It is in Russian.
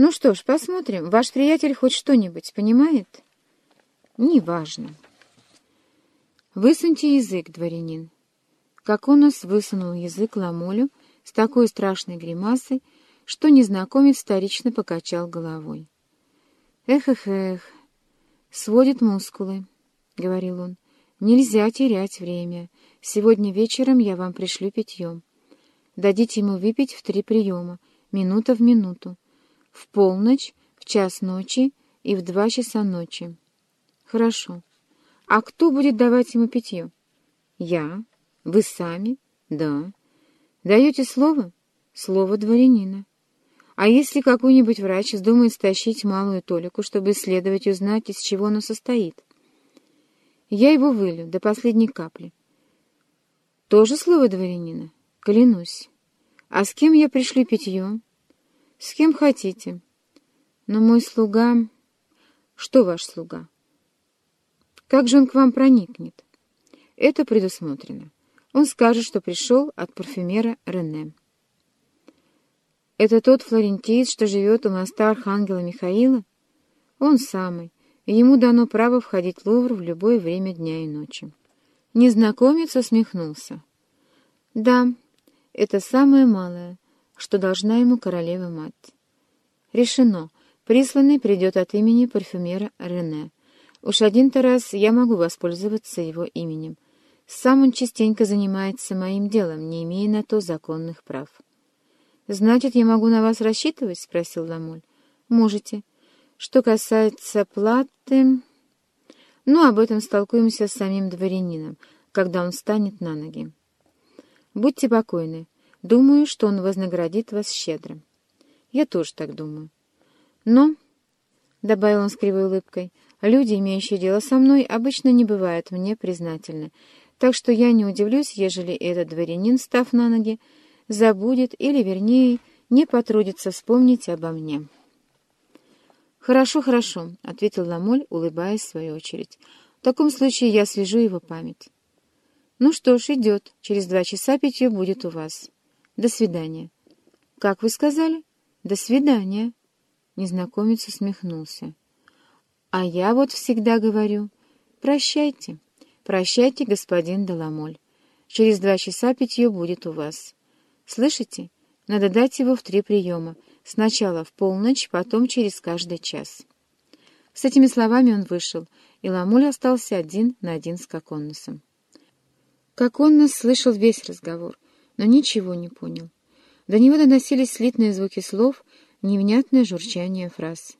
Ну что ж, посмотрим. Ваш приятель хоть что-нибудь понимает? Неважно. Высуньте язык, дворянин. Как он нас высунул язык Ламолю с такой страшной гримасой, что незнакомец вторично покачал головой. «Эх-эх-эх, сводит мускулы», — говорил он. «Нельзя терять время. Сегодня вечером я вам пришлю питьем. Дадите ему выпить в три приема, минута в минуту в полночь, в час ночи и в два часа ночи. Хорошо. А кто будет давать ему питье? Я. Вы сами? Да. Даете слово? Слово дворянина. А если какой-нибудь врач вздумает стащить малую толику, чтобы исследовать и узнать, из чего оно состоит? Я его вылю до последней капли. Тоже слово дворянина? Клянусь. А с кем я пришлю питье? «С кем хотите. Но мой слуга...» «Что ваш слуга?» «Как же он к вам проникнет?» «Это предусмотрено. Он скажет, что пришел от парфюмера Рене». «Это тот флорентиец, что живет у моста Архангела Михаила?» «Он самый, и ему дано право входить в Лувр в любое время дня и ночи». Незнакомец усмехнулся. «Да, это самое малое» что должна ему королева-мать. Решено. Присланный придет от имени парфюмера Рене. Уж один-то раз я могу воспользоваться его именем. Сам он частенько занимается моим делом, не имея на то законных прав. «Значит, я могу на вас рассчитывать?» — спросил Ламоль. «Можете. Что касается платы...» «Ну, об этом столкуемся с самим дворянином, когда он встанет на ноги. Будьте покойны. Думаю, что он вознаградит вас щедро. Я тоже так думаю. Но, — добавил он с кривой улыбкой, — люди, имеющие дело со мной, обычно не бывают мне признательны, так что я не удивлюсь, ежели этот дворянин, став на ноги, забудет или, вернее, не потрудится вспомнить обо мне. «Хорошо, хорошо», — ответил Ламоль, улыбаясь в свою очередь. «В таком случае я свяжу его память». «Ну что ж, идет. Через два часа питье будет у вас». До свидания. Как вы сказали? До свидания. Незнакомец усмехнулся. А я вот всегда говорю, прощайте, прощайте, господин Деламоль. Через два часа питье будет у вас. Слышите? Надо дать его в три приема. Сначала в полночь, потом через каждый час. С этими словами он вышел, и Ламуль остался один на один с Коконносом. Коконнос слышал весь разговор — но ничего не понял. До него доносились слитные звуки слов, невнятное журчание фраз.